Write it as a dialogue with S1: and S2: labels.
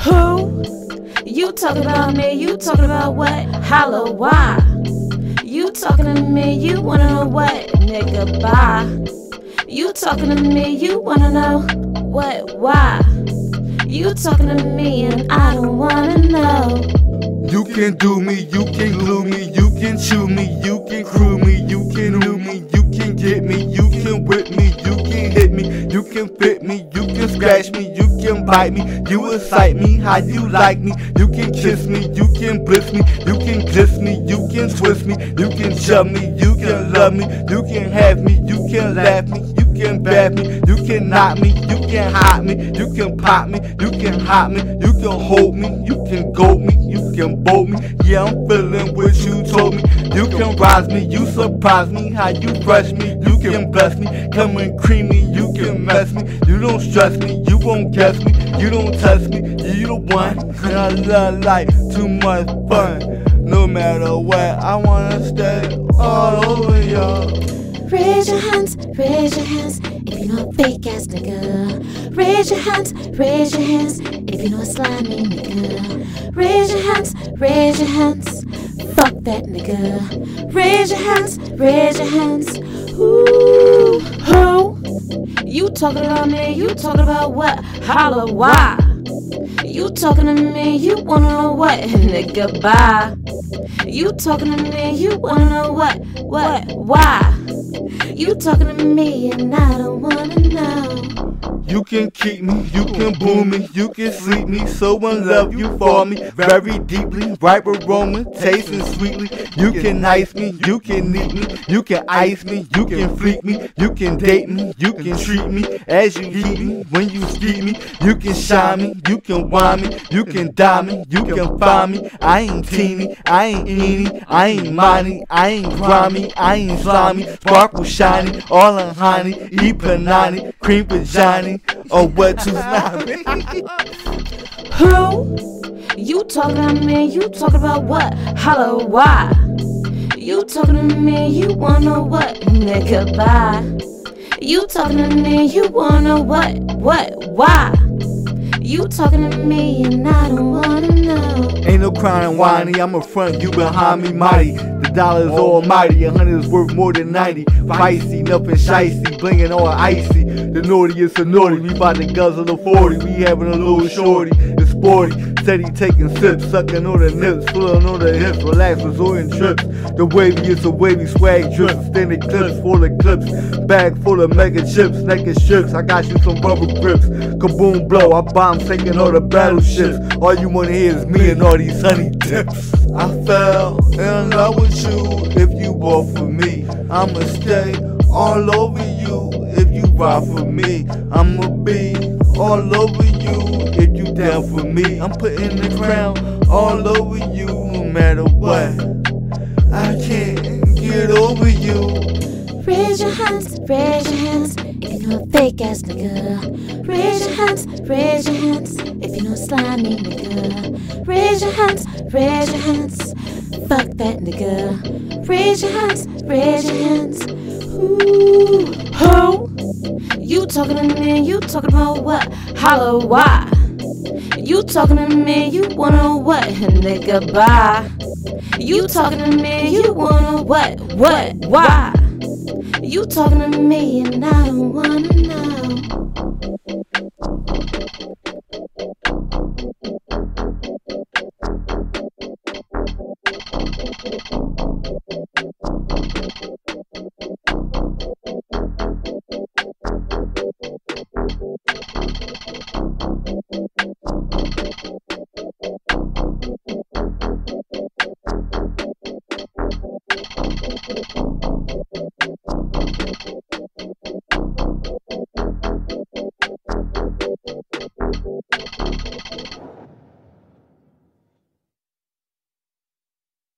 S1: Who? You talking about me? You talking about what? Holla, why? You talking to me? You wanna know what? Nigga, bye. You talking to me? You wanna know what? Why? You talking to me and I don't wanna know.
S2: You can do me, you can glue me, you can chew me, you can crew me, you can do me, you can get me, you can whip me, you can hit me, you can fit me, you can scratch me, you can bite me, you excite me, how you like me, you can kiss me, you can bliss me, you can kiss me, you can twist me, you can shove me, you can love me, you can have me, you can laugh me, can bath me, you can knock me, you can hot me, you can pop me, you can hot me, you can hold me, you can goat me, you can bolt me. Yeah, I'm feeling what you told me. You can rise me, you surprise me, how you brush me, you can bless me, come and cream me, you can mess me, you don't stress me, you won't guess me, you don't test me, you the one. And I love life, too much fun. No matter what, I wanna stay all over y'all.
S1: Raise your hands, raise your hands if you know a fake ass nigga. Raise your hands, raise your hands if you know a slimy nigga. Raise your hands, raise your hands. Fuck that nigga. Raise your hands, raise your hands. Ooh, who? You talking about me? You talking about what? Holla, why? You talking to me? You wanna know what? Nigga, bye. You talking to me? You wanna know what? What? Why? You talking to me and I don't wanna know.
S2: You can keep me, you can boom me, you can sleep me, so in love you for me very deeply, ripe aroma, tasting sweetly. You can ice me, you can eat me, you can ice me, you can freak me, you can date me, you can treat me as you heat me. When you speak me, you can shine me, you can wine me, you can die me, you can find me. I ain't teeny, I ain't eeny, I ain't money, I ain't grimy, I ain't slimy, sparkle shiny, all on honey, eat panani, cream vagina, or what to snobby.
S1: Who? You talking to me? You talking about what? Holla, why? You talking to me? You wanna what? Nigga, bye. You talking to me? You wanna what? What? Why? You talking to me and I don't wanna know.
S2: Ain't no crying whiny, I'm a front, you behind me mighty. Dollar's oh, almighty, a hundred is worth more than 90. Feisty, nothing shicey, blingin' all icy. The naughtiest of naughty, we bout to guzzle the 40. We having a little shorty, it's sporty. Steady taking sips, sucking on the nips, pulling on the hips, relax, resorting trips. The wavy waviest of wavy swag drips, extended clips full of clips. Bag full of mega chips, naked strips. I got you some rubber grips. Kaboom blow, I bomb sinking all the battleships. All you wanna hear is me and all these honey dips. I fell in love with you if you walk for me. I'ma stay all over you if you ride for me. I'ma be all over you down for me. I'm putting the crown all over you no matter what. I can't get over you.
S1: Raise your hands, raise your hands if you know a fake ass nigga. Raise your hands, raise your hands if you know a slimy nigga. Raise your hands, raise your hands. Fuck that nigga. Raise your hands, raise your hands. Ooh, who? You talking to me? You talking about what? Holla, why? You talking to me, you wanna what, nigga, bye. You talking to me, you wanna what, what, why? You talking to me and I don't wanna know.